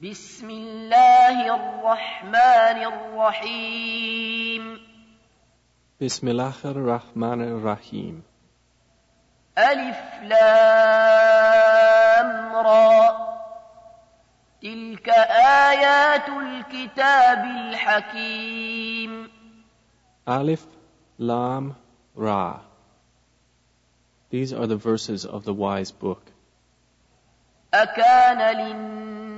بسم الله الرحمن الرحيم بسم الله الرحمن الرحيم ألف لام را تلك آيات الكتاب الحكيم Alif, Lam, Ra. These are the verses of the wise book. أكان للناس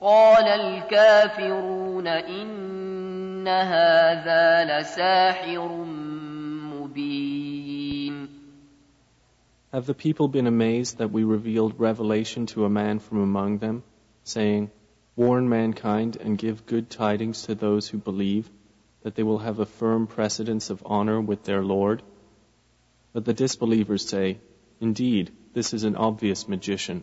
قال الكافرون إن هذا لساحر مبين Have the people been amazed that we revealed revelation to a man from among them, saying, Warn mankind and give good tidings to those who believe, that they will have a firm precedence of honor with their Lord? But the disbelievers say, Indeed, this is an obvious magician.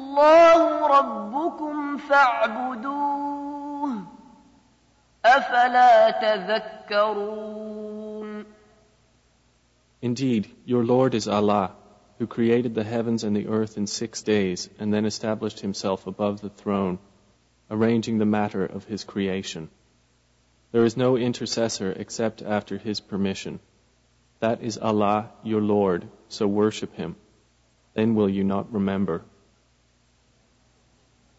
ربكم فاعبدوه أفلا تذكرون Indeed, your Lord is Allah, who created the heavens and the earth in six days and then established himself above the throne, arranging the matter of his creation. There is no intercessor except after his permission. That is Allah, your Lord, so worship him. Then will you not remember.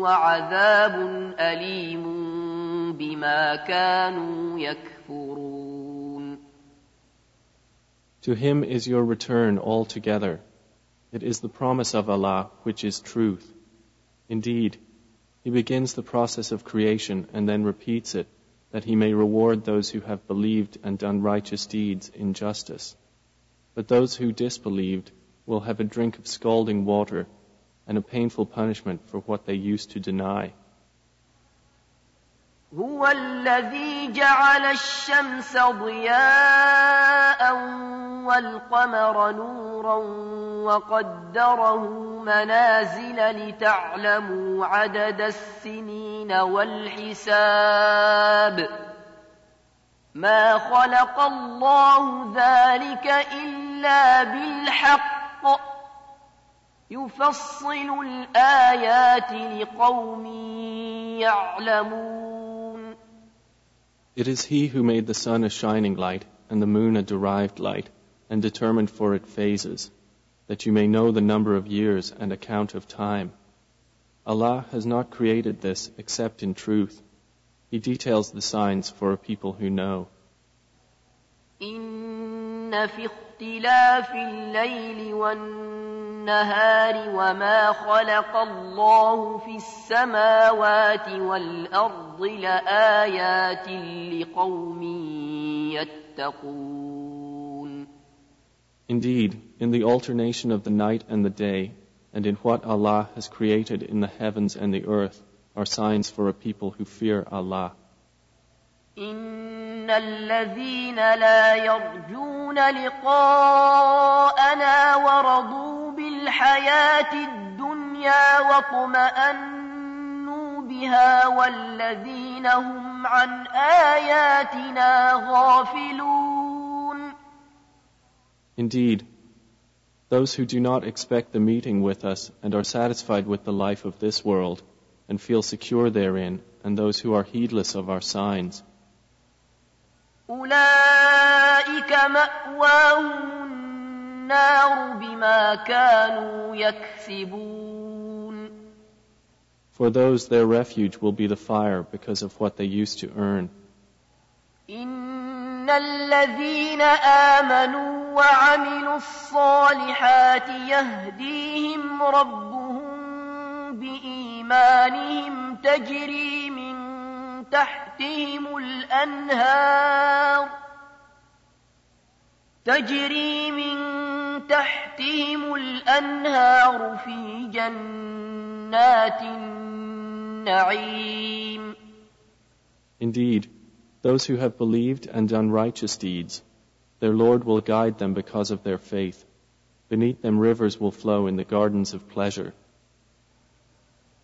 وعذاب أليم بما كانوا يكفرون To him is your return altogether. It is the promise of Allah which is truth. Indeed, He begins the process of creation and then repeats it, that He may reward those who have believed and done righteous deeds in justice. But those who disbelieved will have a drink of scalding water and a painful punishment for what they used to deny. هو الذي جعل الشمس ضياء والقمر نورا وقدره منازل لتعلموا عدد السنين والحساب ما خلق الله ذلك إلا بالحق يفصل الآيات لقوم يعلمون It is He who made the sun a shining light and the moon a derived light and determined for it phases, that you may know the number of years and account of time. Allah has not created this except in truth. He details the signs for a people who know. إن في اختلاف الليل والنهار وما خلق الله في السماوات والأرض لآيات لقوم يتقون Indeed, in the alternation of the night and the day, and in what Allah has created in the heavens and the earth, are signs for a people who fear Allah. إن الذين لا يرجون لقاءنا ورضوا بالحياة الدنيا واطمأنوا بها والذين هم عن آياتنا غافلون Indeed, those who do not expect the meeting with us and are satisfied with the life of this world and feel secure therein, and those who are heedless of our signs, أولئك مأواهم النار بما كانوا يكسبون for those their refuge will be the fire because of what they used to earn. إن الذين آمنوا وعملوا الصالحات يهديهم ربهم بإيمانهم تجري من تحتهم الأنهار تجري من تحتهم الأنهار في جنات النعيم Indeed, those who have believed and done righteous deeds, their Lord will guide them because of their faith. Beneath them rivers will flow in the gardens of pleasure.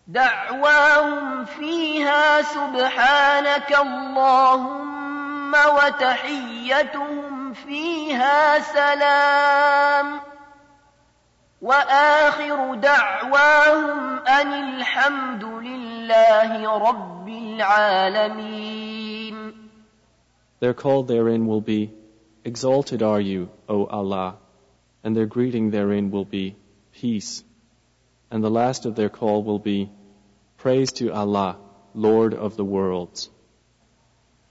دعواهم فيها سبحانك اللهم وتحيتهم فيها سلام وآخر دعواهم أن الحمد لله رب العالمين Their call therein will be, Exalted are you, O Allah, and their greeting therein will be, Peace. And the last of their call will be, Praise to Allah, Lord of the worlds.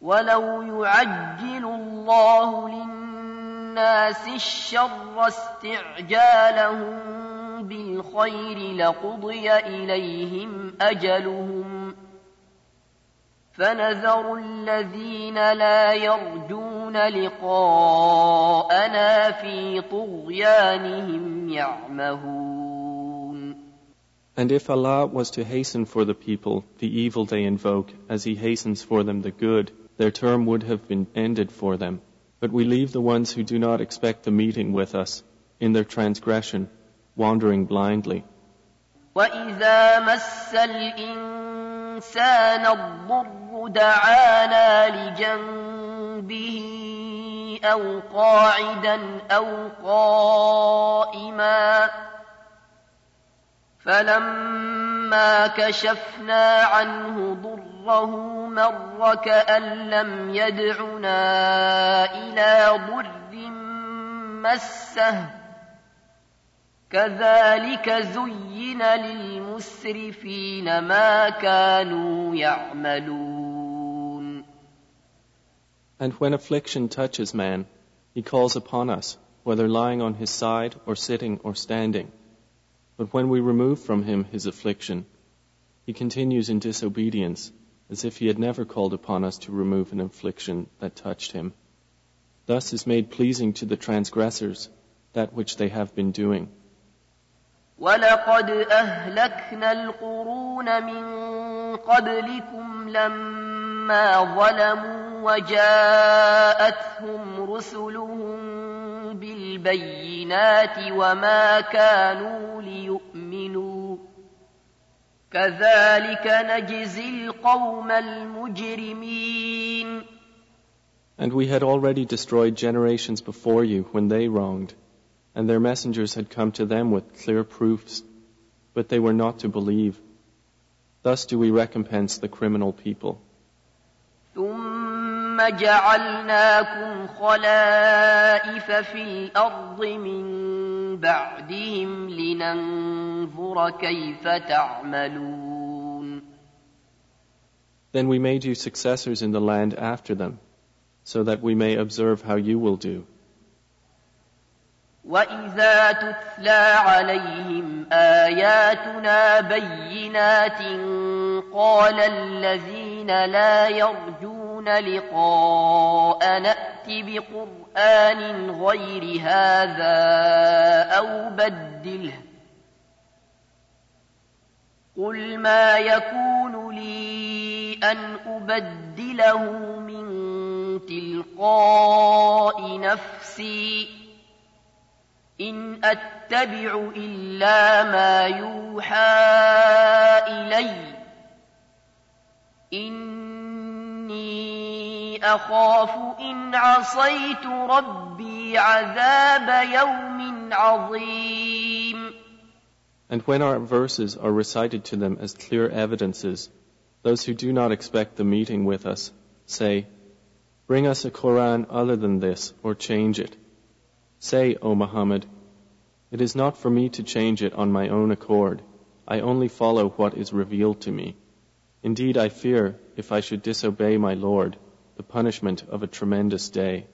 ولو يعجل الله للناس الشر استعجالهم بالخير لقضي إليهم أجلهم فنذر الذين لا يرجون لقاءنا في طغيانهم يعمهون And if Allah was to hasten for the people the evil they invoke as He hastens for them the good, their term would have been ended for them. But we leave the ones who do not expect the meeting with us in their transgression, wandering blindly. وإذا مس الإنسان الضر دعانا لجنبه أو قاعدا أو قائما فلما كشفنا عنه ضره مر كأن لم يدعنا إلى ضر مسه كذلك زين للمسرفين ما كانوا يعملون And when affliction touches man, he calls upon us, whether lying on his side or sitting or standing. But when we remove from him his affliction, he continues in disobedience, as if he had never called upon us to remove an affliction that touched him. Thus is made pleasing to the transgressors that which they have been doing. ولقد أهلكنا القرون من قبلكم لما ظلموا وجاءتهم رسلهم بالبينات وما كانوا ليؤمنوا كذلك نجزي القوم المجرمين And we had already destroyed generations before you when they wronged, and their messengers had come to them with clear proofs, but they were not to believe. Thus do we recompense the criminal people. ثم جعلناكم خلائف في الأرض من بعدهم لننظر كيف تعملون Then we made you successors in the land after them, so that we may observe how you will do. وإذا تتلى عليهم آياتنا بينات قال الذين لا يرجون لقاء نأت بقرآن غير هذا أو بدله. قل ما يكون لي أن أبدله من تلقاء نفسي. إن أتبع إلا ما يوحى إلي. إني أخاف إن عصيت ربي عذاب يوم عظيم And when our verses are recited to them as clear evidences, those who do not expect the meeting with us say, Bring us a Quran other than this, or change it. Say, O Muhammad, it is not for me to change it on my own accord. I only follow what is revealed to me. Indeed, I fear, if I should disobey my Lord, the punishment of a tremendous day.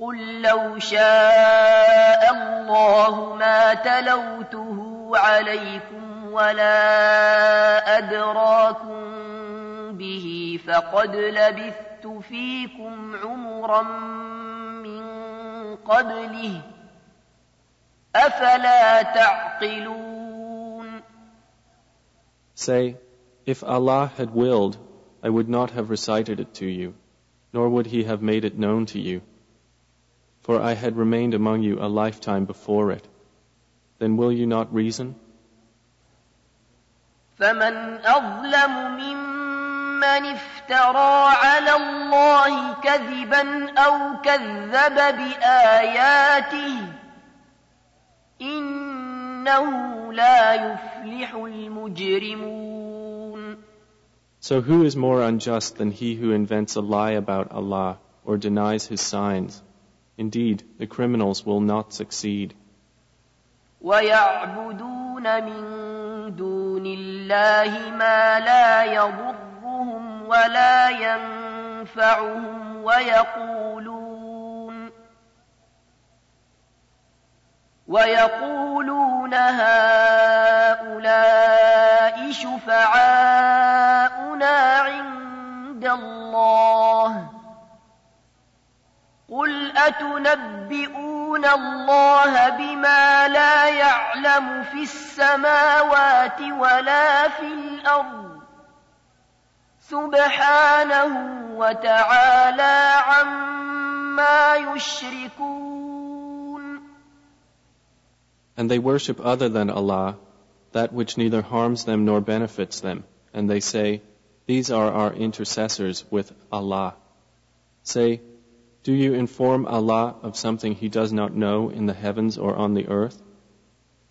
قل لو شاء الله ما تلوته عليكم ولا أدراكم به فقد لبثت فيكم عمرا من قبله أفلا تعقلون Say, if Allah had willed, I would not have recited it to you, nor would He have made it known to you. For I had remained among you a lifetime before it. Then will you not reason? فمن أظلم ممن افترى على الله كذبا أو كذب بآياته إنه لا يفلح المجرمون So who is more unjust than he who invents a lie about Allah or denies his signs? Indeed, the criminals will not succeed. ويعبدون من دون الله ما لا يضرهم ولا ينفعهم ويقولون ويقولون هؤلاء شفعاؤنا عند الله قل أتنبئون الله بما لا يعلم في السماوات ولا في الأرض سبحانه وتعالى عما يشركون And they worship other than Allah, that which neither harms them nor benefits them. And they say, These are our intercessors with Allah. Say, Do you inform Allah of something He does not know in the heavens or on the earth?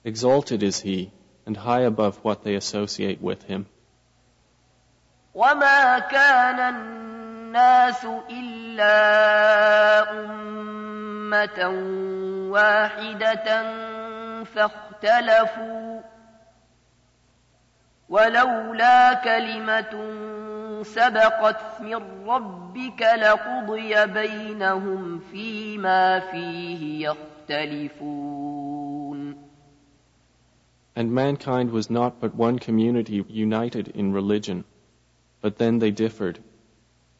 Exalted is He, and high above what they associate with Him. وما كان الناس إلا أمة واحدة فاختلفوا ولولا كلمة سبقت من ربك لقضي بينهم فيما فيه يختلفون And mankind was not but one community united in religion, but then they differed.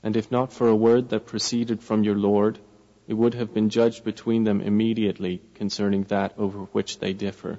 And if not for a word that proceeded from your Lord, it would have been judged between them immediately concerning that over which they differ.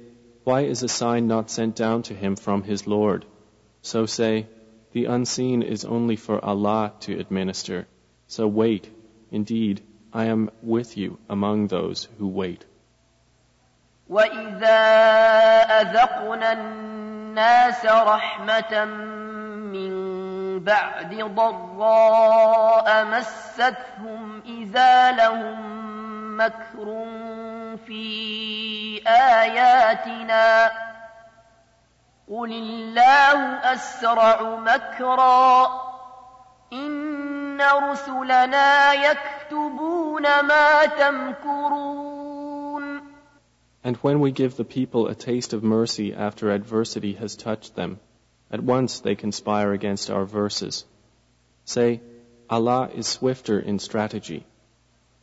Why is a sign not sent down to him from his Lord? So say, The unseen is only for Allah to administer. So wait. Indeed, I am with you among those who wait. وإذا أذقنا الناس رحمة من بعد ضراء مستهم إذا لهم مكر في آياتنا قل الله أسرع مكرا إن رسلنا يكتبون ما تمكرون And when we give the people a taste of mercy after adversity has touched them, at once they conspire against our verses. Say, Allah is swifter in strategy.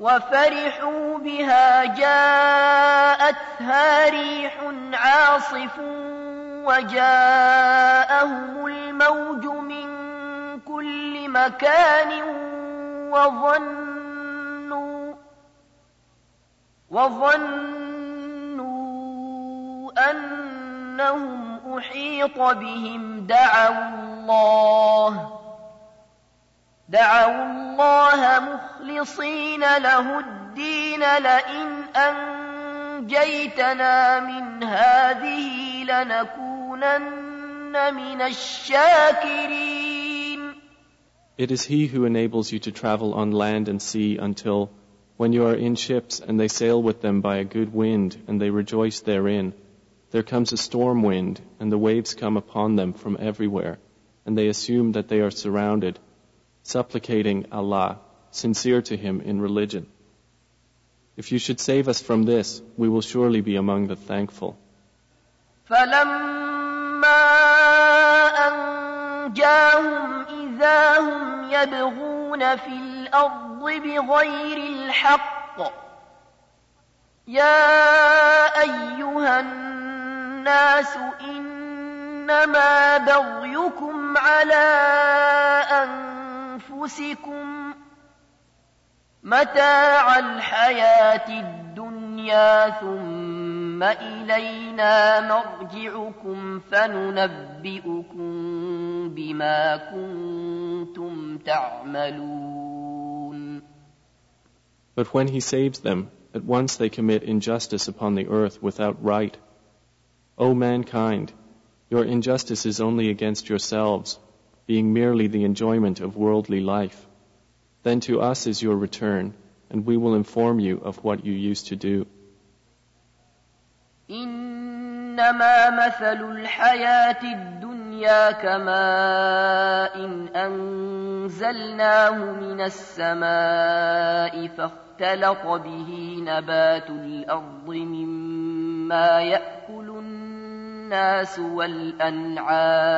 وفرحوا بها جاءتها ريح عاصف وجاءهم الموج من كل مكان وظنوا وظنوا أنهم أحيط بهم دعوا الله دعوا الله مخلصين له الدين لئن أنجيتنا من هذه لنكونن من الشاكرين It is He who enables you to travel on land and sea until, when you are in ships and they sail with them by a good wind and they rejoice therein, there comes a storm wind and the waves come upon them from everywhere, and they assume that they are surrounded, Supplicating Allah, sincere to Him in religion. If you should save us from this, we will surely be among the thankful. فلما أنجاهم إذا هم يبغون في الأرض بغير الحق يا أيها الناس إنما بغيكم على أنفسكم متاع الحياة الدنيا ثم إلينا مرجعكم فننبئكم بما كنتم تعملون But when He saves them, at once they commit injustice upon the earth without right. O mankind, your injustice is only against yourselves, being merely the enjoyment of worldly life. Then to us is your return, and we will inform you of what you used to do. إنما مثل الحياة الدنيا كماء إن أنزلناه من السماء فاختلط به نبات الأرض مما يأكل الناس والأنعام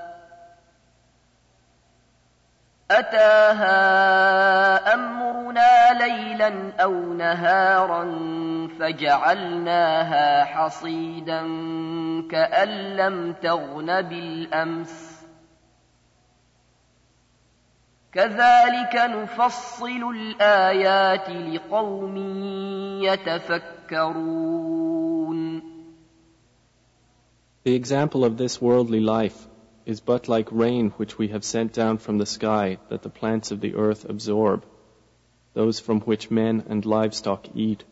أتاها أمرنا ليلا أو نهارا فجعلناها حصيدا كأن لم تغن بالأمس. كذلك نفصل الآيات لقوم يتفكرون. The example of this worldly life is but like rain which we have sent down from the sky that the plants of the earth absorb, those from which men and livestock eat,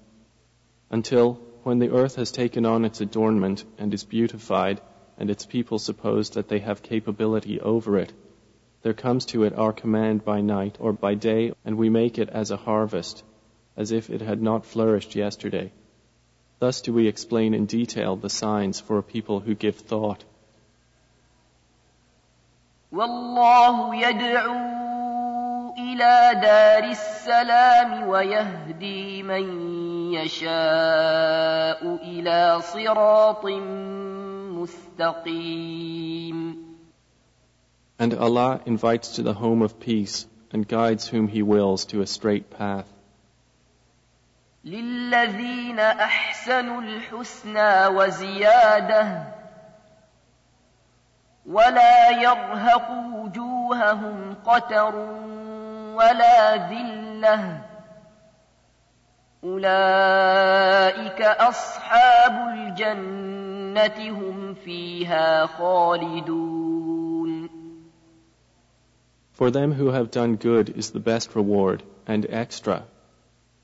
until, when the earth has taken on its adornment and is beautified, and its people suppose that they have capability over it, there comes to it our command by night or by day, and we make it as a harvest, as if it had not flourished yesterday. Thus do we explain in detail the signs for a people who give thought. والله يدعو إلى دار السلام ويهدي من يشاء إلى صراط مستقيم And Allah invites to the home of peace and guides whom He wills to a straight path. للذين أحسنوا الحسنى وزيادة ولا يرهق وجوههم قتر ولا ذلة أولئك أصحاب الجنة هم فيها خالدون For them who have done good is the best reward and extra.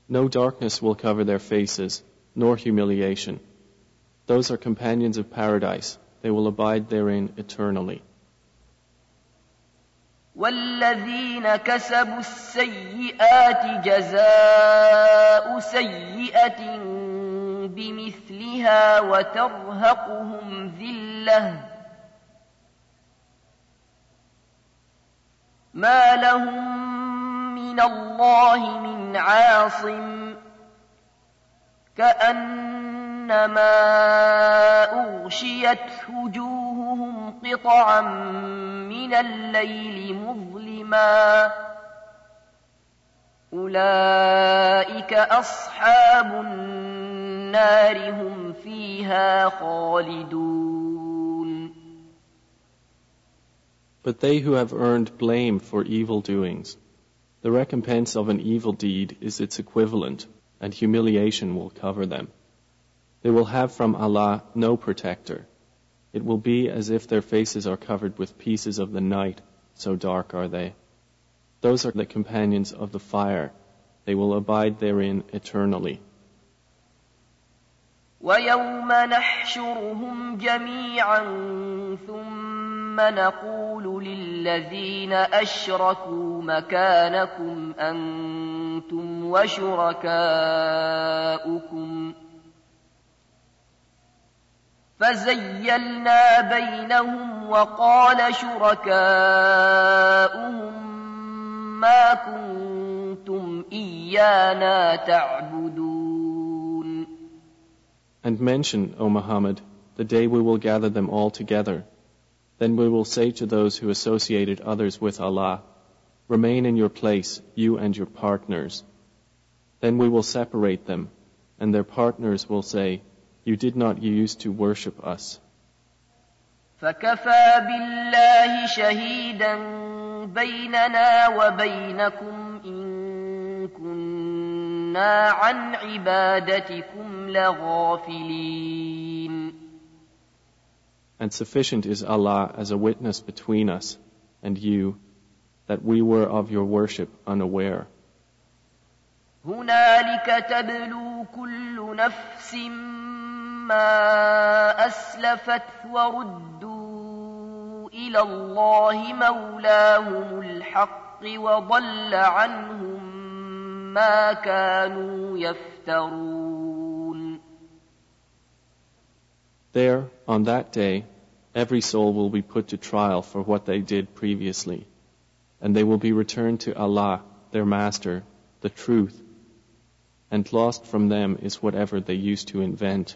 No darkness will cover their faces, nor humiliation. Those are companions of paradise. They will abide therein eternally. والذين كسبوا السيئات جزاء سيئة بمثلها وترهقهم ذلة ما لهم من الله من عاصم كأنما أغشيت وجوههم قطعا من الليل مظلما أولئك أصحاب النار هم فيها خالدون But they who have earned blame for evil doings, the recompense of an evil deed is its equivalent, and humiliation will cover them. They will have from Allah no protector. It will be as if their faces are covered with pieces of the night, so dark are they. Those are the companions of the fire. They will abide therein eternally. ويوم نحشرهم جميعا ثم نقول للذين أشركوا مكانكم أنتم وشركاؤكم فزيلنا بينهم وقال شركاؤهم ما كنتم إيانا تعبدون And mention, O Muhammad, the day we will gather them all together. Then we will say to those who associated others with Allah, Remain in your place, you and your partners. Then we will separate them, and their partners will say, You did not use to worship us. فكفى بالله شهيدا بيننا وبينكم إن كنا عن عبادتكم لغافلين And sufficient is Allah as a witness between us and you that we were of your worship unaware. هنالك تبلو كل نفس ما أسلفت وردوا إلى الله مولاهم الحق وضل عنهم ما كانوا يفترون There, on that day, every soul will be put to trial for what they did previously, and they will be returned to Allah, their Master, the truth, and lost from them is whatever they used to invent.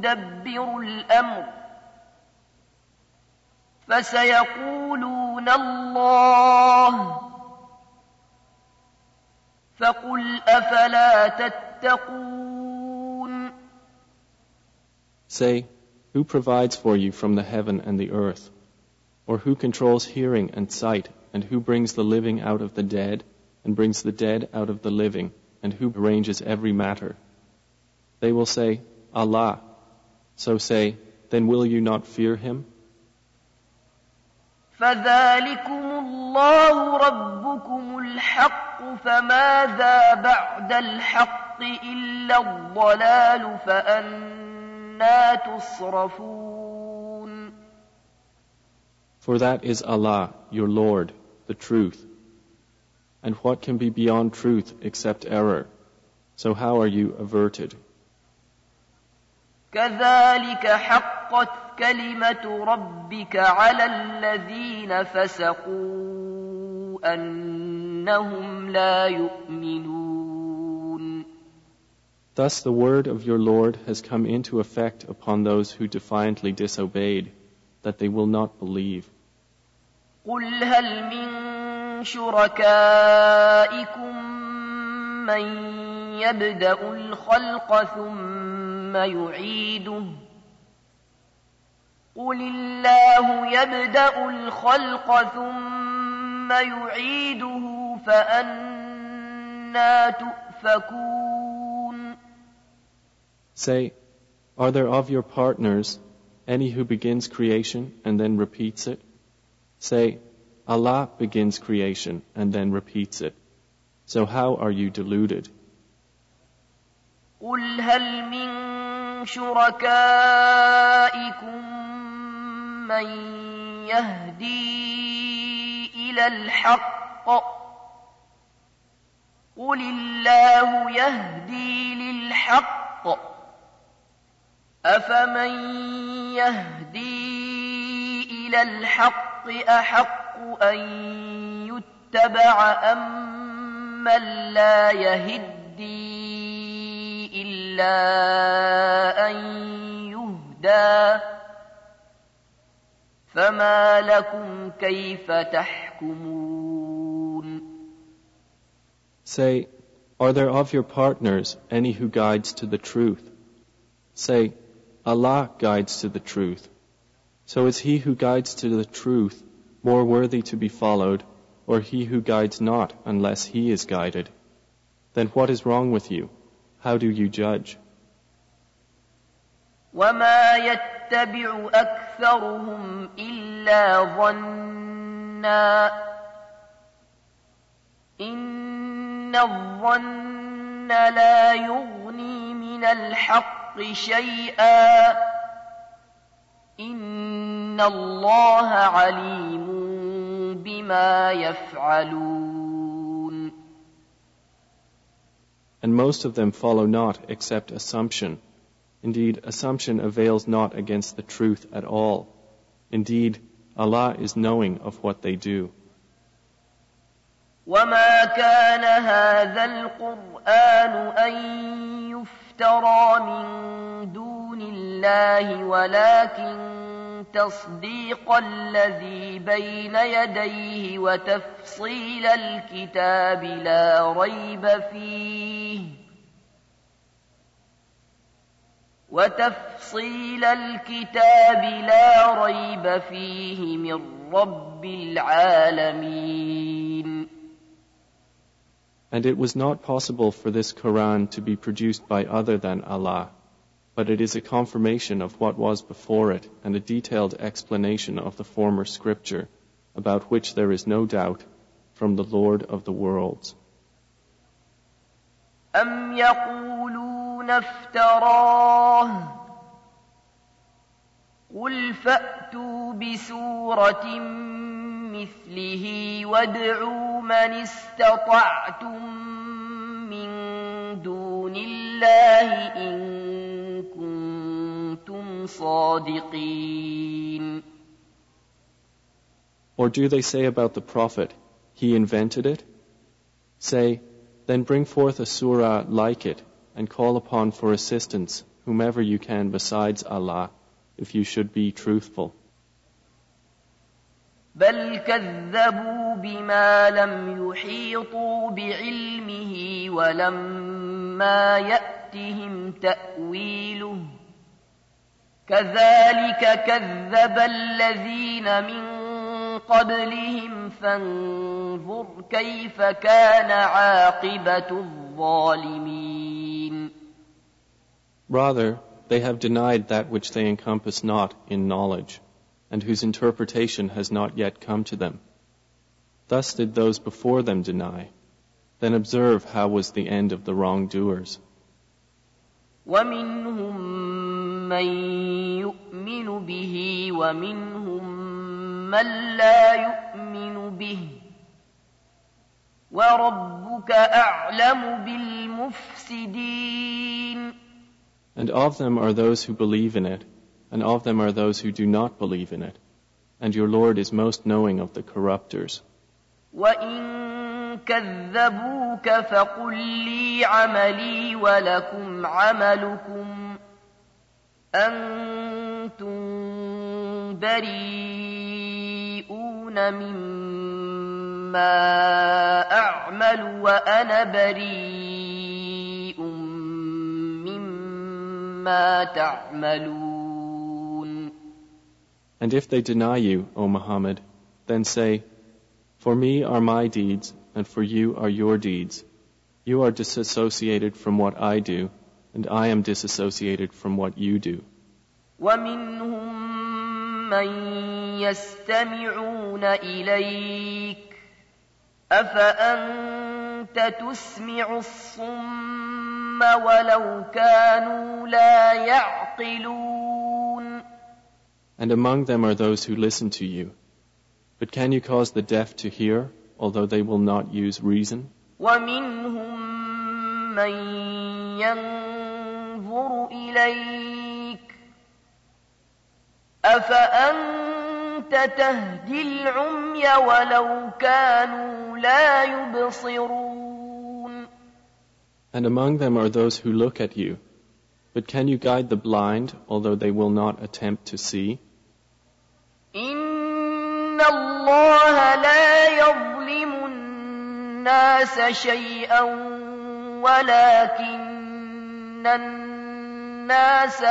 يدبر الأمر فسيقولون الله فقل أفلا تتقون Say, who provides for you from the heaven and the earth? Or who controls hearing and sight, and who brings the living out of the dead, and brings the dead out of the living, and who arranges every matter? They will say, Allah. So say, then will you not fear him? فذلكم الله ربكم الحق فماذا بعد الحق إلا الضلال فأنا تصرفون For that is Allah, your Lord, the truth. And what can be beyond truth except error? So how are you averted? كذلك حقت كلمة ربك على الذين فسقوا أنهم لا يؤمنون Thus the word of your Lord has come into effect upon those who defiantly disobeyed, that they will not believe. قل هل من شركائكم من يبدأ الخلق ثم ثم يعيده قل الله يبدأ الخلق ثم يعيده فأنا تؤفكون Say, are there of your partners any who begins creation and then repeats it? Say, Allah begins creation and then repeats it. So how are you deluded? قل هل من شركائكم من يهدي إلى الحق قل الله يهدي للحق أفمن يهدي إلى الحق أحق أن يتبع أم من لا يهدي إلا أن يهدى فما لكم كيف تحكمون Say, are there of your partners any who guides to the truth? Say, Allah guides to the truth. So is he who guides to the truth more worthy to be followed, or he who guides not unless he is guided? Then what is wrong with you? How do you judge? وما يتبع أكثرهم إلا ظنا إن الظن لا يغني من الحق شيئا إن الله عليم بما يفعلون And most of them follow not except assumption. Indeed, assumption avails not against the truth at all. Indeed, Allah is knowing of what they do. وما كان هذا القرآن أن يفترى من دون الله ولكن تصديق الذي بين يديه وتفصيل الكتاب لا ريب فيه. وتفصيل الكتاب لا ريب فيه من رب العالمين. And it was not possible for this Quran to be produced by other than Allah, but it is a confirmation of what was before it and a detailed explanation of the former scripture, about which there is no doubt, from the Lord of the worlds. أم يقولون افتراه قل فأتوا بسورة مثله وادعوا من استطعتم من دون الله إن كنتم صادقين Or do they say about the Prophet, he invented it? Say, then bring forth a surah like it and call upon for assistance whomever you can besides Allah, if you should be truthful. بل كذبوا بما لم يحيطوا بعلمه ولما يأتهم تأويله كذلك كذب الذين من قبلهم فانظر كيف كان عاقبة الظالمين Rather, they have denied that which they encompass not in knowledge, and whose interpretation has not yet come to them. Thus did those before them deny. Then observe how was the end of the wrongdoers. ومنهم من يؤمن به ومنهم من لا يؤمن به وربك أعلم بالمفسدين And of them are those who believe in it, and of them are those who do not believe in it. And your Lord is most knowing of the corruptors. وإن كذبوك فقل لي عملي ولكم عملكم أنتم بريئون مما أعمل وأنا بريء ما تعملون And if they deny you, O Muhammad, then say, For me are my deeds, and for you are your deeds. You are disassociated from what I do, and I am disassociated from what you do. ومنهم من يستمعون إليك أفأنت تسمع الصم ولو كانوا لا يعقلون And among them are those who listen to you. But can you cause the deaf to hear, although they will not use reason? ومنهم من ينظر إليك أفأنت تهدي العمي ولو كانوا لا يبصرون And among them are those who look at you. But can you guide the blind, although they will not attempt to see? إن الله لا يظلم الناس شيئا ولكن الناس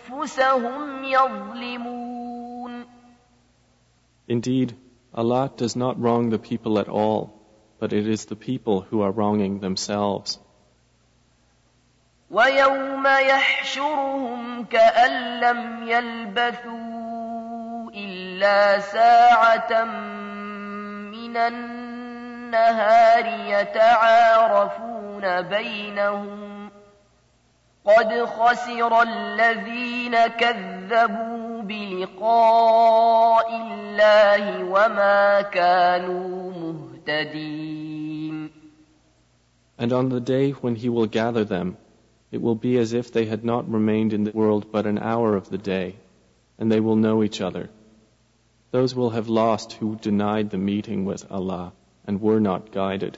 أنفسهم يظلمون Indeed, Allah does not wrong the people at all, but it is the people who are wronging themselves. ويوم يحشرهم كأن لم يلبثوا إلا ساعة من النهار يتعارفون بينهم قد خسر الذين كذبوا بلقاء الله وما كانوا مهتدين And on the day when He will gather them, it will be as if they had not remained in the world but an hour of the day, and they will know each other. Those will have lost who denied the meeting with Allah and were not guided.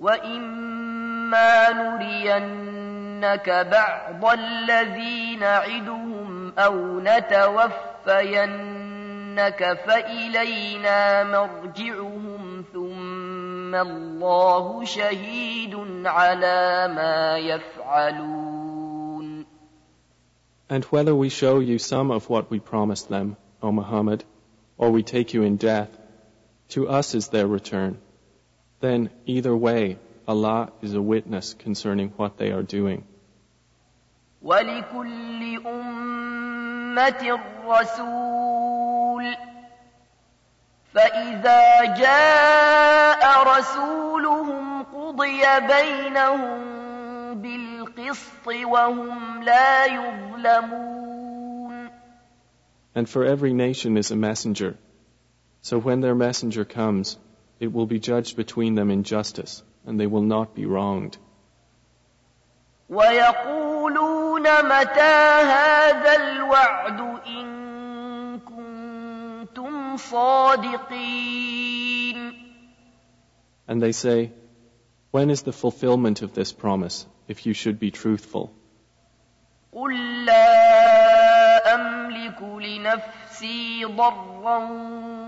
وإما نرينك بعض الذي نعدهم أو نتوفينك فإلينا مرجعهم ثم الله شهيد على ما يفعلون And whether we show you some of what we promised them, O Muhammad, or we take you in death, to us is their return. Then, either way, Allah is a witness concerning what they are doing. ولكل أمة رسول فإذا جاء رسولهم قضي بينهم بالقسط وهم لا يظلمون And for every nation is a messenger. So when their messenger comes, it will be judged between them in justice, and they will not be wronged. ويقولون متى هذا الوعد إن كنتم صادقين And they say, When is the fulfillment of this promise, if you should be truthful? قل لا أملك لنفسي ضرا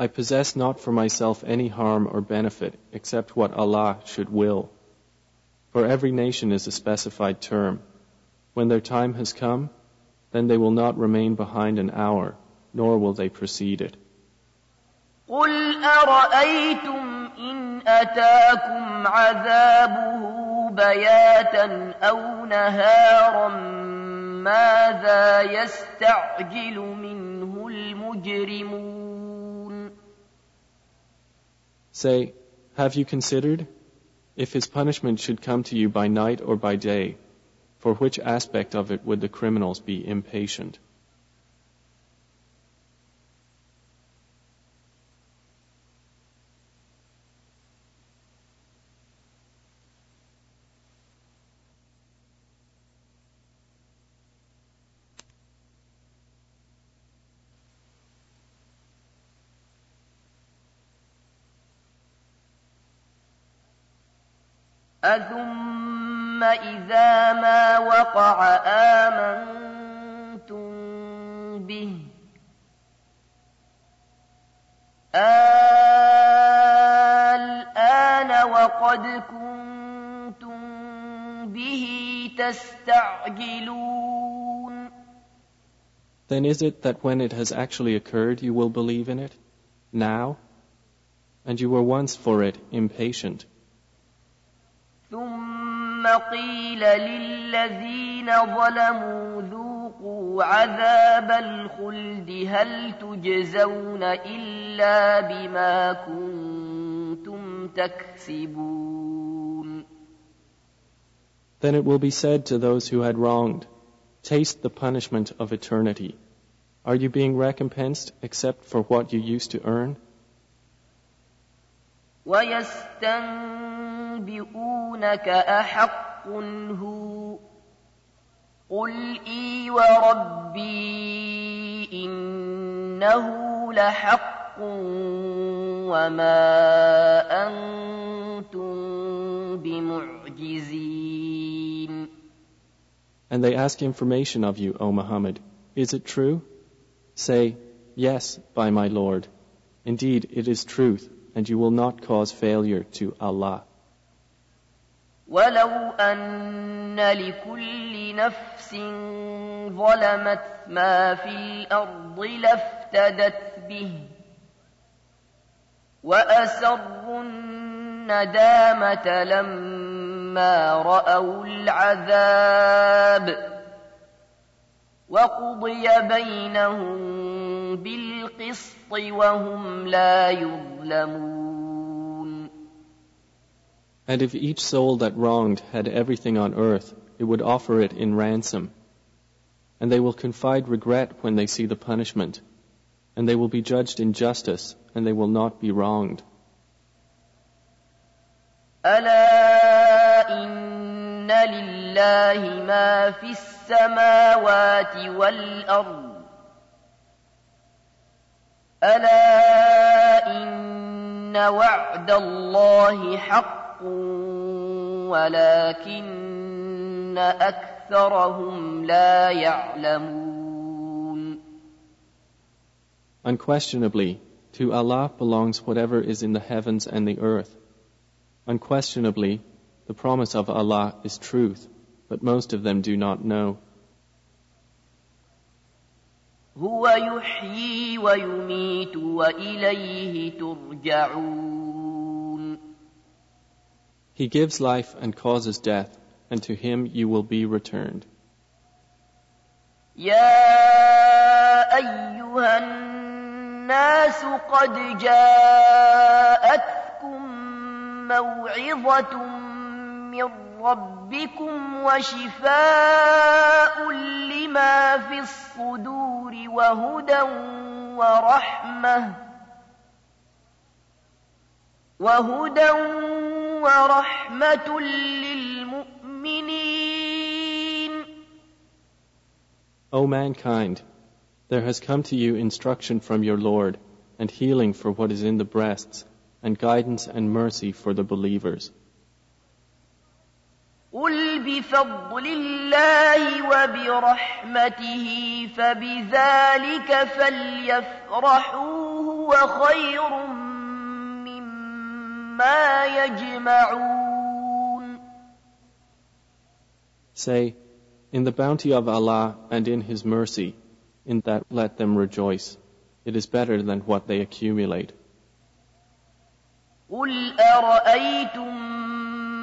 I possess not for myself any harm or benefit except what Allah should will. For every nation is a specified term. When their time has come, then they will not remain behind an hour, nor will they precede it. قل أرأيتم إن أتاكم عذابه بياتا أو نهارا ماذا يستعجل منه المجرمون Say, have you considered? If his punishment should come to you by night or by day, for which aspect of it would the criminals be impatient? أثم إذا ما وقع آمنتم به الآن وقد كنتم به تستعجلون Then is it that when it has actually occurred you will believe in it? Now? And you were once for it impatient. ثم قيل للذين ظلموا ذوقوا عذاب الخلد هل تجزون إلا بما كنتم تكسبون Then it will be said to those who had wronged, Taste the punishment of eternity. Are you being recompensed except for what you used to earn? ويستنبئونك أحق هو قل إي وربي إنه لحق وما أنتم بمعجزين And they ask information of you, O Muhammad. Is it true? Say, Yes, by my Lord. Indeed, it is truth, and you will not cause failure to Allah. ولو أن لكل نفس ظلمت ما في الأرض لافتدت به وأسروا الندامة لما رأوا العذاب وقضي بينهم بالقسط وهم لا يظلمون And if each soul that wronged had everything on earth, it would offer it in ransom. And they will confide regret when they see the punishment. And they will be judged in justice, and they will not be wronged. ألا إن لله ما في السماوات والأرض ألا إن وعد الله حق ولكن أكثرهم لا يعلمون Unquestionably, to Allah belongs whatever is in the heavens and the earth. Unquestionably, the promise of Allah is truth, but most of them do not know. هو يحيي ويميت وإليه ترجعون He gives life and causes death, and to Him you will be returned. يا أيها الناس قد جاءتكم موعظة من ربكم وشفاء لما في الصدور وهدى ورحمة وهدى ورحمة للمؤمنين O mankind, there has come to you instruction from your Lord, and healing for what is in the breasts, and guidance and mercy for the believers. قل بفضل الله وبرحمته فبذلك فليفرحوا هو خير مما يجمعون Say, In the bounty of Allah and in His mercy, in that let them rejoice. It is better than what they accumulate. قل أرأيتم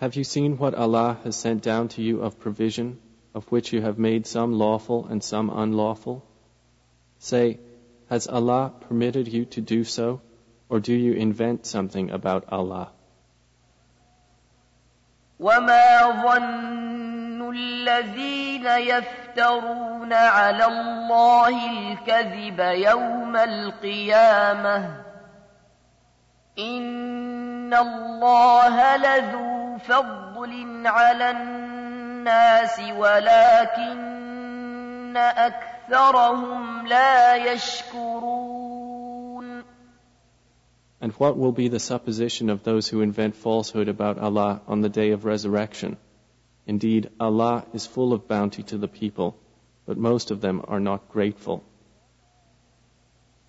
Have you seen what Allah has sent down to you of provision, of which you have made some lawful and some unlawful? Say, Has Allah permitted you to do so, or do you invent something about Allah? وما ظن الذين يفترون على الله الكذب يوم القيامة إن الله لذو فضل على الناس ولكن أكثرهم لا يشكرون And what will be the supposition of those who invent falsehood about Allah on the day of resurrection? Indeed, Allah is full of bounty to the people, but most of them are not grateful.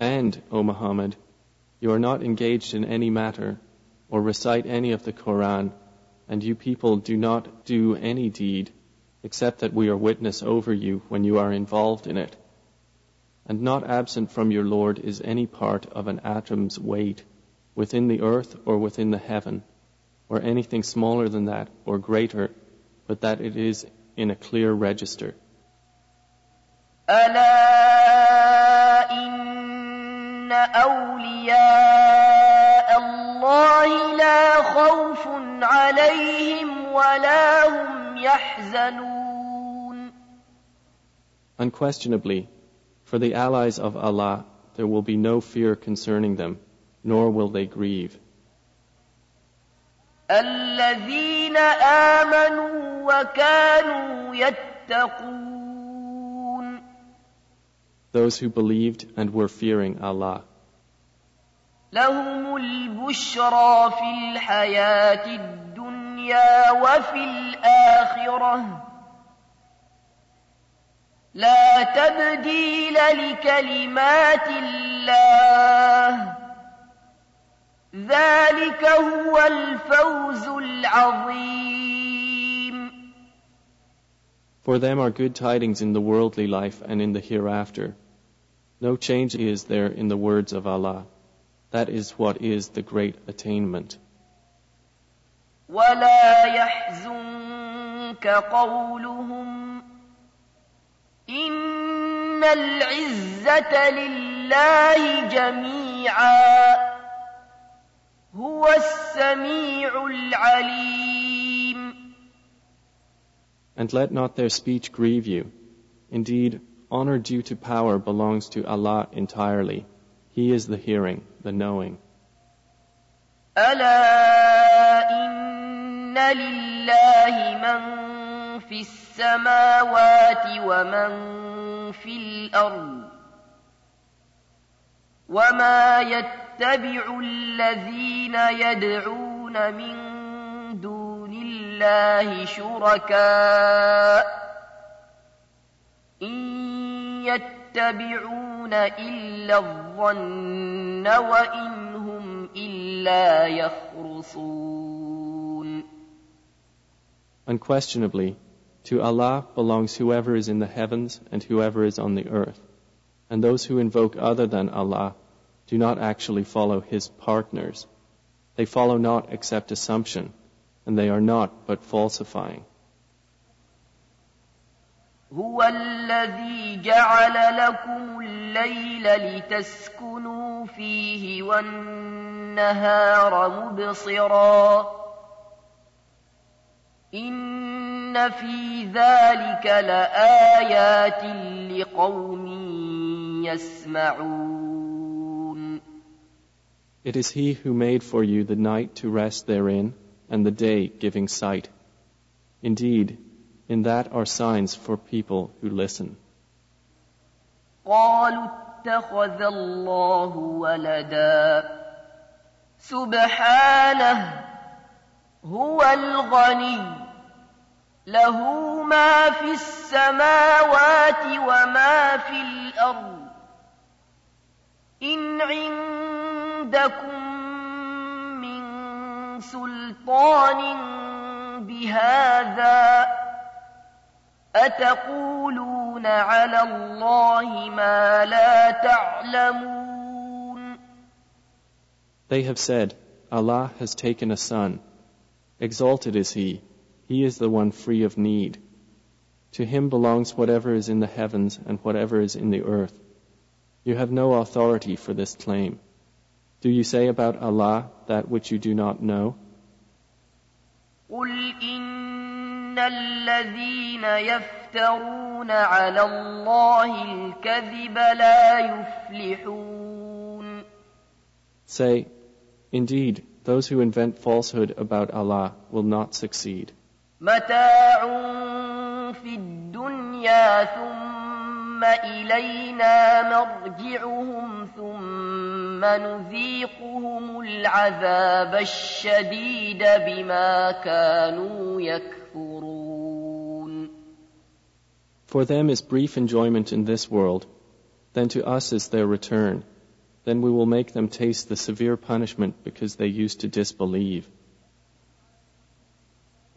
And, O Muhammad, you are not engaged in any matter or recite any of the Quran, and you people do not do any deed except that we are witness over you when you are involved in it. And not absent from your Lord is any part of an atom's weight within the earth or within the heaven, or anything smaller than that or greater, but that it is in a clear register. Allah. أولياء الله لا خوف عليهم ولا هم يحزنون Unquestionably, for the allies of Allah, there will be no fear concerning them, nor will they grieve. الذين آمنوا وكانوا يتقون Those who believed and were fearing Allah. لهم البشرى في الحياة الدنيا وفي الآخرة. لا تبديل لكلمات الله. ذلك هو الفوز العظيم. For them are good tidings in the worldly life and in the hereafter. No change is there in the words of Allah. That is what is the great attainment. ولا يحزنك قولهم إن العزة لله جميعا هو السميع العليم And let not their speech grieve you. Indeed, honor due to power belongs to Allah entirely. He is the hearing, the knowing. ألا إن لله من في السماوات ومن في الأرض وما يتبع الذين يدعون من دون الله شركاء إن يتبعون إلا الظن وإن هم إلا يخرصون Unquestionably, to Allah belongs whoever is in the heavens and whoever is on the earth. And those who invoke other than Allah do not actually follow His partners. They follow not except assumption, and they are not but falsifying. هو الذي جعل لكم الليل لتسكنوا فيه والنهار مبصرا إن في ذلك لآيات لقوم يسمعون It is He who made for you the night to rest therein, and the day giving sight. Indeed, in that are signs for people who listen. قالوا اتخذ الله ولدا سبحانه هو الغني له ما في السماوات وما في الأرض إن عندكم من سلطان بهذا أتقولون على الله ما لا تعلمون They have said, Allah has taken a son. Exalted is He. He is the one free of need. To Him belongs whatever is in the heavens and whatever is in the earth. You have no authority for this claim. Do you say about Allah that which you do not know? قل إن الذين يفترون على الله الكذب لا يفلحون Say, Indeed, those who invent falsehood about Allah will not succeed. متاع في الدنيا ثم إلينا مرجعهم ثم نذيقهم العذاب الشديد بما كانوا يكفرون For them is brief enjoyment in this world, then to us is their return. Then we will make them taste the severe punishment because they used to disbelieve.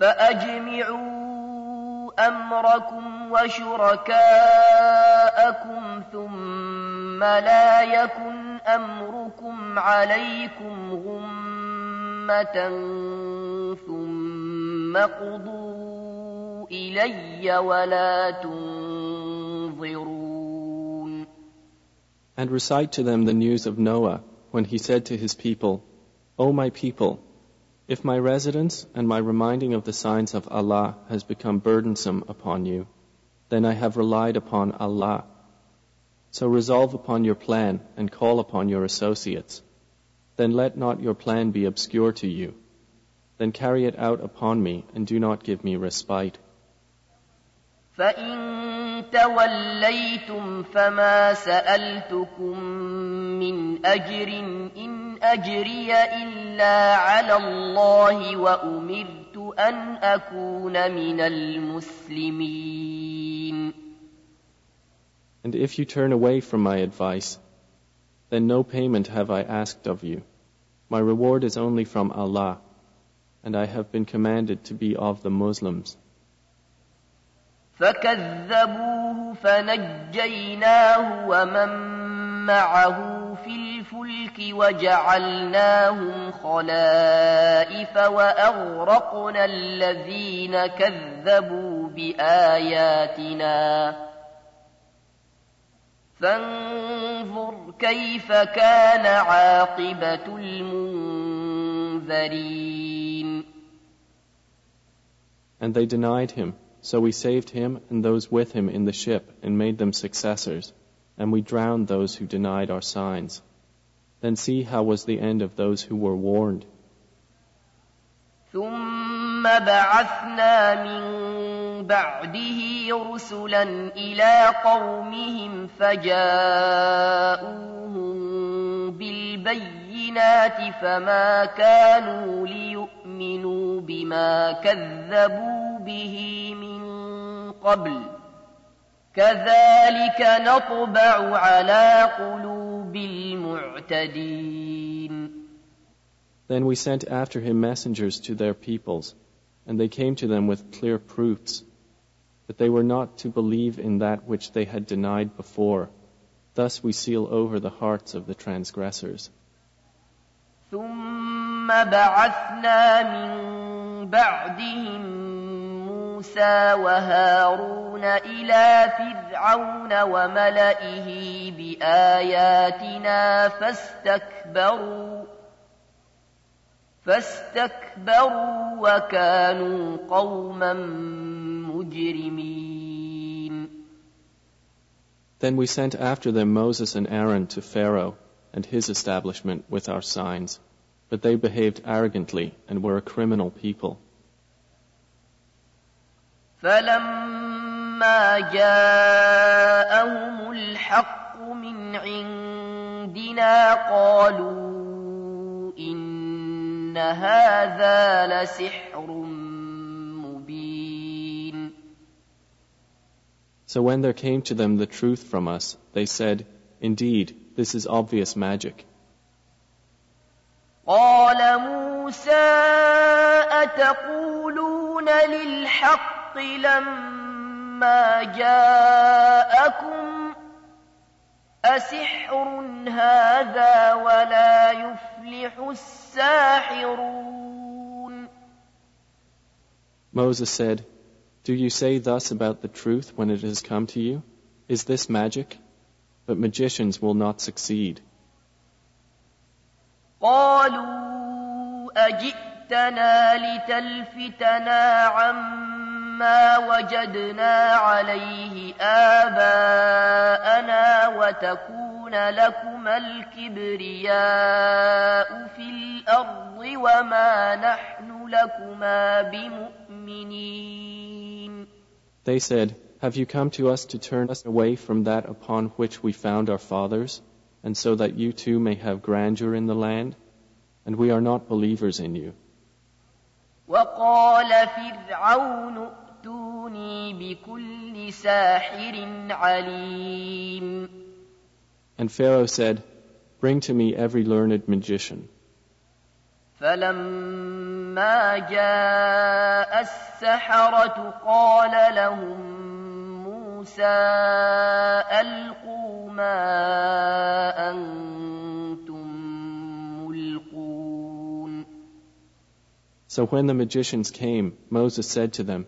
فأجمعوا أمركم وشركاءكم ثم لا يكن أمركم عليكم غمة ثم قضوا إلي ولا تنظرون. And recite to them the news of Noah when he said to his people, O my people, if my residence and my reminding of the signs of Allah has become burdensome upon you, then I have relied upon Allah. So resolve upon your plan and call upon your associates. Then let not your plan be obscure to you. Then carry it out upon me and do not give me respite. فإن توليتم فما سألتكم من أجر إن أجري إلا على الله وأمرت أن أكون من المسلمين And if you turn away from my advice, then no payment have I asked of you. My reward is only from Allah, and I have been commanded to be of the Muslims. فكذبوه فنجيناه ومن معه في الفلك وجعلناهم خلائف وأغرقنا الذين كذبوا بآياتنا فانظر كيف كان عاقبة المنذرين And they denied him, so we saved him and those with him in the ship and made them successors, and we drowned those who denied our signs. Then see how was the end of those who were warned. ثم بعثنا من بعده رسلا إلى قومهم فجاءوهم بالبينات فما كانوا ليؤمنوا بما كذبوا به من قبل كذلك نطبع على قلوب المعتدين Then we sent after him messengers to their peoples, and they came to them with clear proofs, but they were not to believe in that which they had denied before. Thus we seal over the hearts of the transgressors. ثم بعثنا من بعدهم موسى وهارون إلى فرعون وملئه بآياتنا فاستكبروا فاستكبروا وكانوا قوما مجرمين Then we sent after them Moses and Aaron to Pharaoh and his establishment with our signs. But they behaved arrogantly and were a criminal people. فلما جاءهم الحق من عندنا قالوا إن هذا لسحر مبين So when there came to them the truth from us, they said, Indeed, this is obvious magic. قال موسى أتقولون للحق لما جاءكم أسحر هذا ولا يفلح الساحرون Moses said, Do you say thus about the truth when it has come to you? Is this magic? But magicians will not succeed. قالوا أجئتنا لتلفتنا عما وجدنا عليه آباءنا وتكون لكما الكبرياء في الأرض وما نحن لكما بمؤمنين They said, Have you come to us to turn us away from that upon which we found our fathers? and so that you too may have grandeur in the land? And we are not believers in you. وقال فرعون ائتوني بكل ساحر عليم And Pharaoh said, Bring to me every learned magician. فلما جاء السحرة قال لهم موسى ألقوا ما أنتم ملقون So when the magicians came, Moses said to them,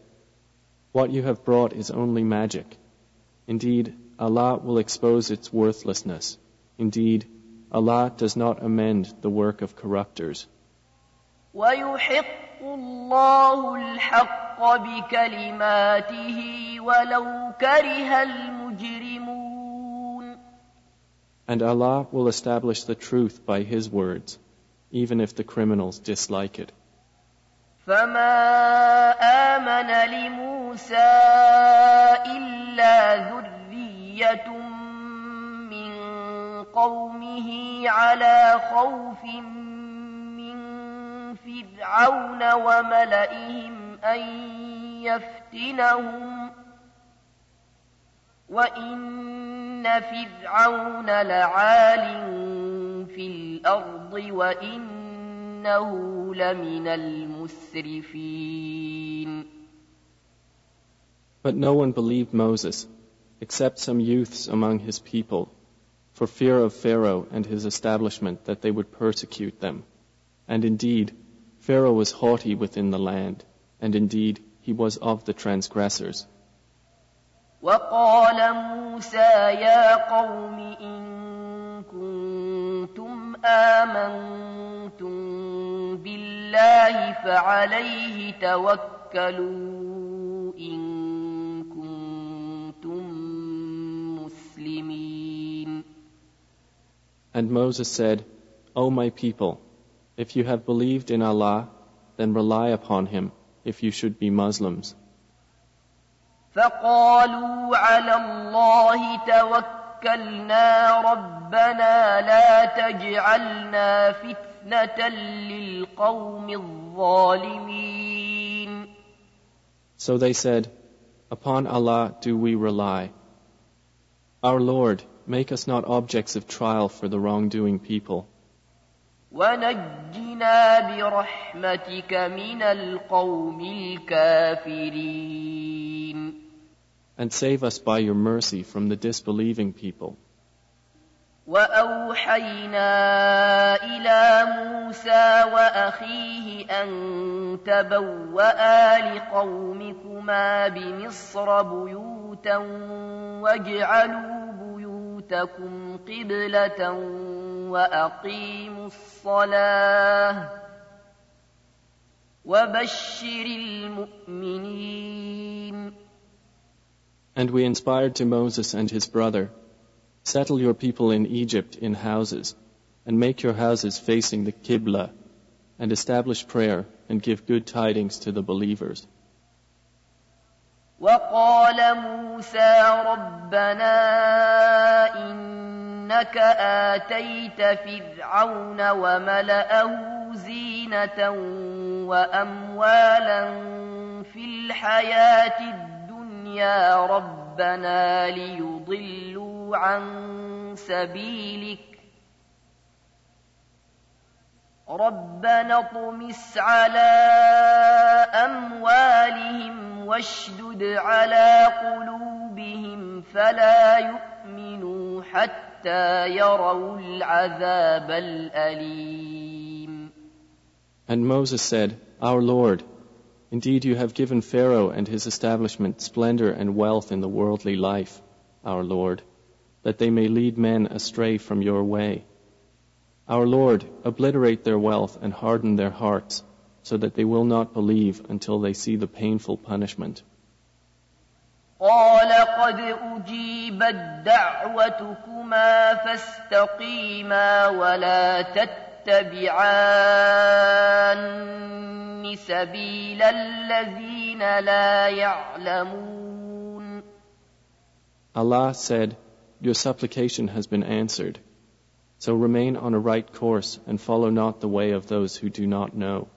What you have brought is only magic. Indeed, Allah will expose its worthlessness. Indeed, Allah does not amend the work of corruptors. ويحق الله الحق بكلماته ولو كره المجرمون And Allah will establish the truth by His words, even if the criminals dislike it. فما آمن لموسى إلا ذرية من قومه على خوف من فرعون وملئهم أن يفتنهم وإن فرعون لعال في الأرض وإنه لمن المسرفين But no one believed Moses, except some youths among his people, for fear of Pharaoh and his establishment that they would persecute them. And indeed, Pharaoh was haughty within the land, and indeed, he was of the transgressors. وقال موسى يا قوم إن كنتم آمنتم بالله فعليه توكلوا إن كنتم مسلمين And Moses said, O my people, if you have believed in Allah, then rely upon Him if you should be Muslims. فقالوا على الله توكلنا ربنا لا تجعلنا فتنة للقوم الظالمين So they said, Upon Allah do we rely. Our Lord, make us not objects of trial for the wrongdoing people. ونجنا برحمتك من القوم الكافرين And save us by your mercy from the disbelieving people. وأوحينا إلى موسى وأخيه أن تبوأ لقومكما بمصر بيوتا واجعلوا بيوتكم قبلة وأقيموا الصلاة وبشر المؤمنين And we inspired to Moses and his brother, Settle your people in Egypt in houses, and make your houses facing the Qibla, and establish prayer, and give good tidings to the believers. وقال موسى ربنا إنك آتيت فرعون وملأه زينة وأموالا في الحياة الدنيا ربنا ليضلوا عن سبيلك ربنا اطمس على أموالهم واشدد على قلوبهم فلا يؤمنوا حتى يروا العذاب الأليم And Moses said, Our Lord, indeed you have given Pharaoh and his establishment splendor and wealth in the worldly life, our Lord, that they may lead men astray from your way. Our Lord, obliterate their wealth and harden their hearts, so that they will not believe until they see the painful punishment. قال قد أجيبت دعوتكما فاستقيما ولا تتبعان سبيل الذين لا يعلمون Allah said, Your supplication has been answered. So remain on a right course and follow not the way of those who do not know.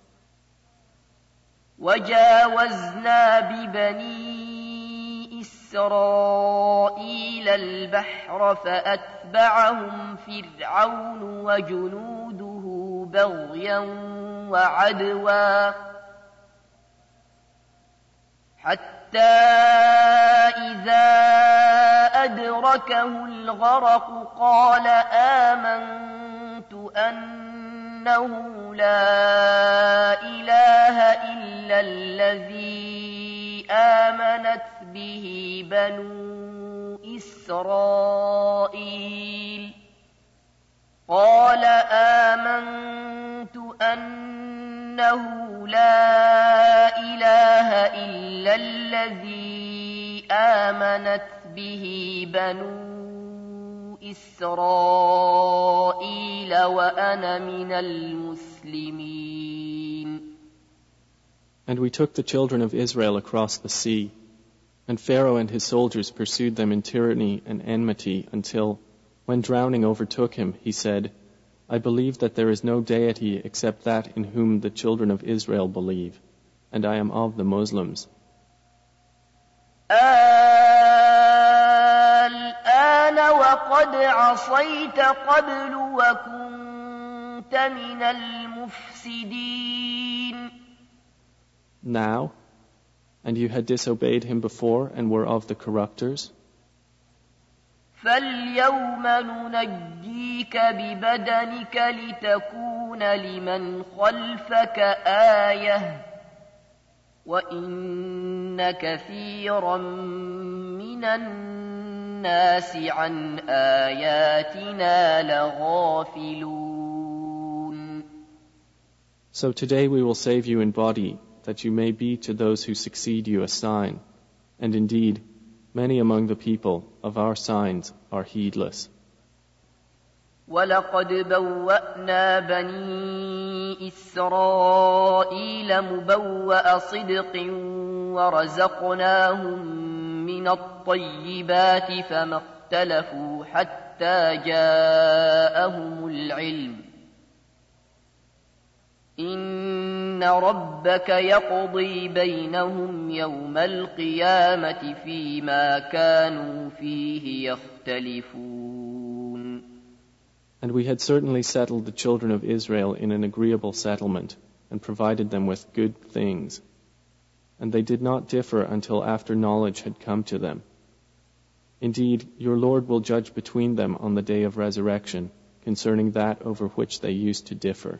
وجاوزنا ببني إسرائيل البحر فأتبعهم فرعون وجنوده بغيا وعدوا حتى إذا أدركه الغرق قال آمنت أنه لا إله إلا الذي آمنت به بنو إسرائيل قال آمنت أنه لا إله إلا الذي آمنت به بنو إسرائيل وأنا من المسلمين And we took the children of Israel across the sea, and Pharaoh and his soldiers pursued them in tyranny and enmity until, when drowning overtook him, he said, I believe that there is no deity except that in whom the children of Israel believe, and I am of the Muslims. الآن وقد عصيت قبل وكنت من المفسدين Now, and you had disobeyed him before and were of the corrupters, فاليوم ننجيك ببدنك لتكون لمن خلفك آية وإن كثيرا من الناس عن آياتنا لغافلون So today we will save you in body, that you may be to those who succeed you a sign. And indeed, many among the people of our signs are heedless. ولقد بوأنا بني إسرائيل مبوأ صدق ورزقناهم من الطيبات فما اختلفوا حتى جاءهم العلم إن إن ربك يقضي بينهم يوم القيامة فيما كانوا فيه يختلفون And we had certainly settled the children of Israel in an agreeable settlement and provided them with good things. And they did not differ until after knowledge had come to them. Indeed, your Lord will judge between them on the day of resurrection concerning that over which they used to differ.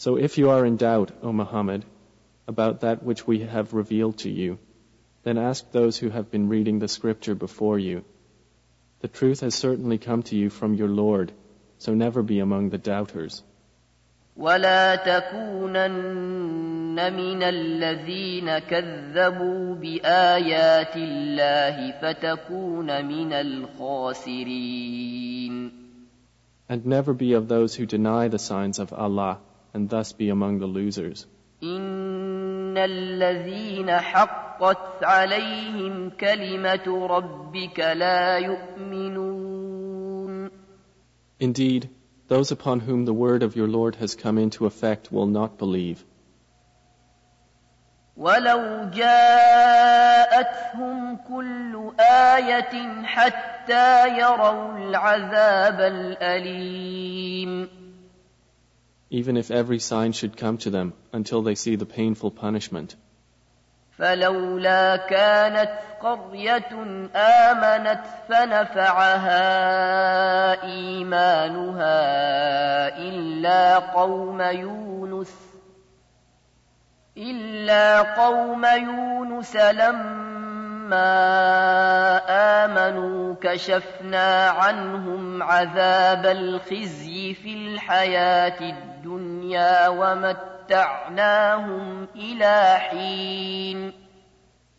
So if you are in doubt, O Muhammad, about that which we have revealed to you, then ask those who have been reading the scripture before you. The truth has certainly come to you from your Lord, so never be among the doubters. ولا تكونن من الذين كذبوا بآيات الله فتكون من الخاسرين And never be of those who deny the signs of Allah and thus be among the losers. إن الذين حقت عليهم كلمة ربك لا يؤمنون Indeed, those upon whom the word of your Lord has come into effect will not believe. ولو جاءتهم كل آية حتى يروا العذاب الأليم Even if every sign should come to them until they see the painful punishment. فلولا كانت قرية آمنت فنفعها إيمانها إلا قوم يونس إلا قوم يونس لما آمنوا كشفنا عنهم عذاب الخزي في الحياة الدنيا ومتعناهم إلى حين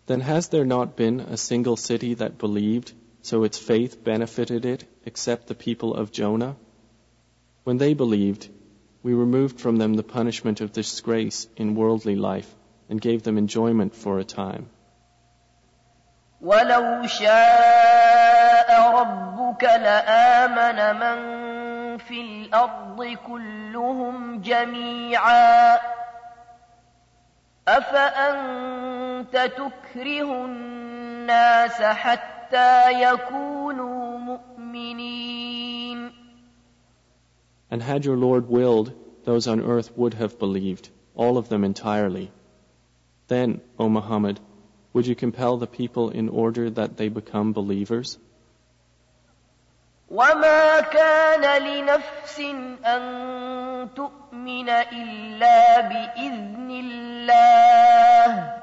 Then has there not been a single city that believed, so its faith benefited it, except the people of Jonah? When they believed, we removed from them the punishment of disgrace in worldly life and gave them enjoyment for a time. ولو شاء ربك لآمن من في الأرض كلهم جميعا أفأنت تكره الناس حتى يكونوا مؤمنين And had your Lord willed, those on earth would have believed, all of them entirely. Then, O Muhammad, would you compel the people in order that they become believers? وما كان لنفس أن تؤمن إلا بإذن الله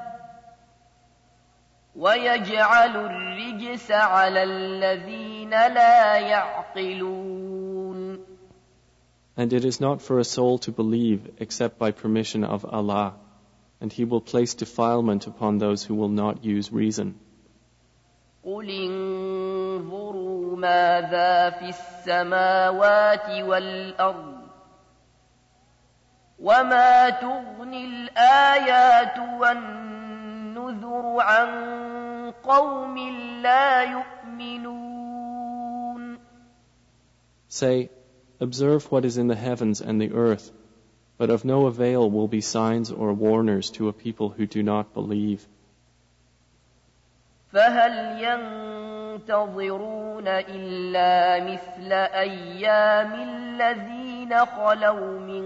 ويجعل الرجس على الذين لا يعقلون And it is not for a soul to believe except by permission of Allah, and He will place defilement upon those who will not use reason. قل انظروا ماذا في السماوات والأرض وما تغني الآيات والنذر عن قوم لا يؤمنون Say, observe what is in the heavens and the earth, but of no avail will be signs or warners to a people who do not believe. فهل ينتظرون إلا مثل أيام الذين خلوا من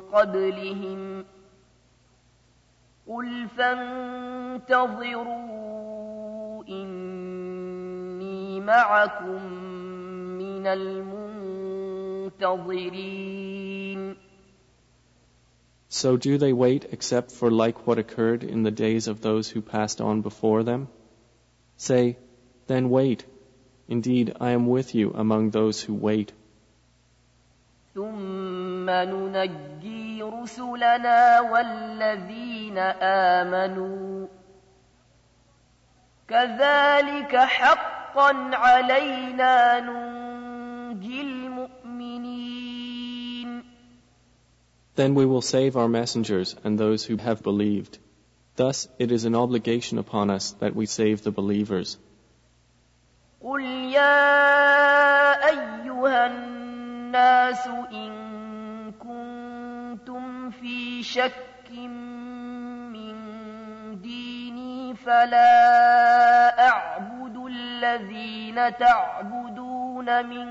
قبلهم قل فانتظروا إني معكم من المنتظرين So do they wait except for like what occurred in the days of those who passed on before them? Say, then wait. Indeed, I am with you among those who wait. ثم ثم ننجي رسلنا والذين آمنوا كذلك حقا علينا ننجي Then we will save our messengers and those who have believed. Thus it is an obligation upon us that we save the believers. قل يا أيها الناس إن كنتم في شك من ديني فلا أعبد الذين تعبدون من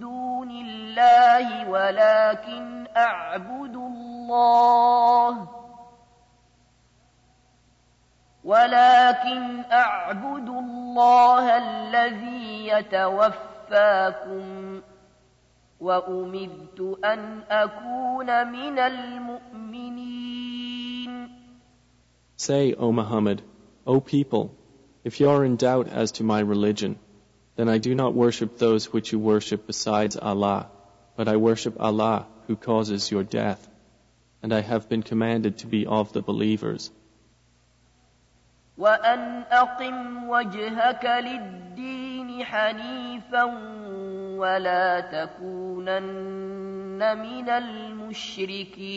دون الله ولكن أعبد الله ولكن أعبد الله الذي يتوفاكم وأمرت أن أكون من المؤمنين Say, O Muhammad, O people, if you are in doubt as to my religion, then I do not worship those which you worship besides Allah, but I worship Allah who causes your death, and I have been commanded to be of the believers. وأن أقم وجهك للدين حنيفا ولا تكونن من المشركين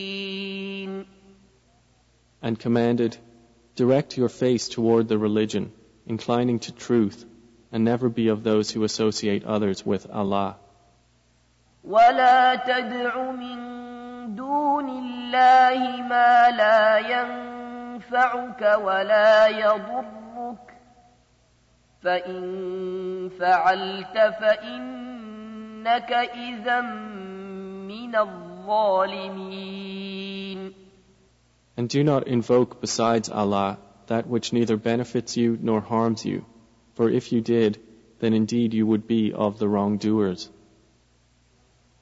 And commanded, direct your face toward the religion, inclining to truth, and never be of those who associate others with Allah. ولا تدع من دون الله ما لا ينفعك ولا يضرك فإن فعلت فإنك إذا من الظالمين And do not invoke besides Allah that which neither benefits you nor harms you, for if you did, then indeed you would be of the wrongdoers.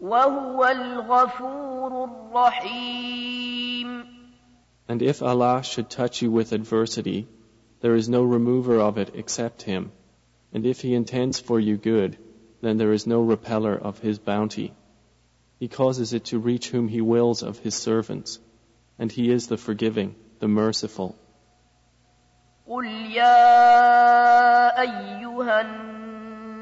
وهو الغفور الرحيم And if Allah should touch you with adversity, there is no remover of it except Him. And if He intends for you good, then there is no repeller of His bounty. He causes it to reach whom He wills of His servants, and He is the forgiving, the merciful. قل يا أيها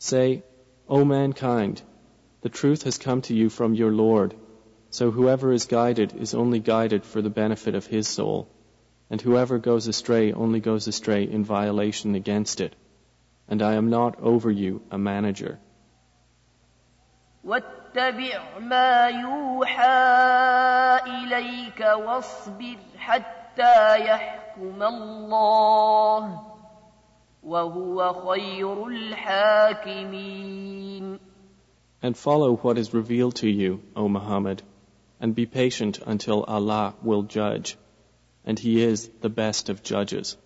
Say, O mankind, the truth has come to you from your Lord, so whoever is guided is only guided for the benefit of his soul, and whoever goes astray only goes astray in violation against it. And I am not over you a manager. واتبع ما يوحى إليك واصبر حتى يحكم الله وهو خير الحاكمين And follow what is revealed to you, O Muhammad, and be patient until Allah will judge, and He is the best of judges.